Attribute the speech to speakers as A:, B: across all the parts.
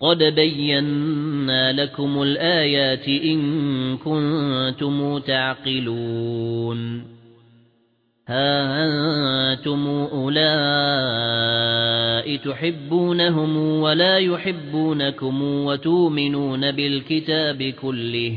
A: قد بينا لكم الآيات إن كنتم تعقلون ها أنتم أولئك تحبونهم ولا يحبونكم وتؤمنون بالكتاب كله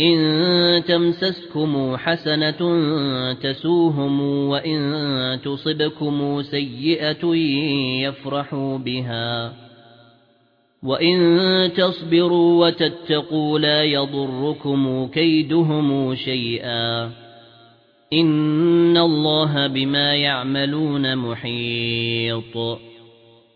A: إن تمسسكم حسنة تسوهم وإن تصبكم سيئة يفرحوا بها وإن تصبروا وتتقوا لا يضركم كيدهم شيئا إن الله بما يعملون محيط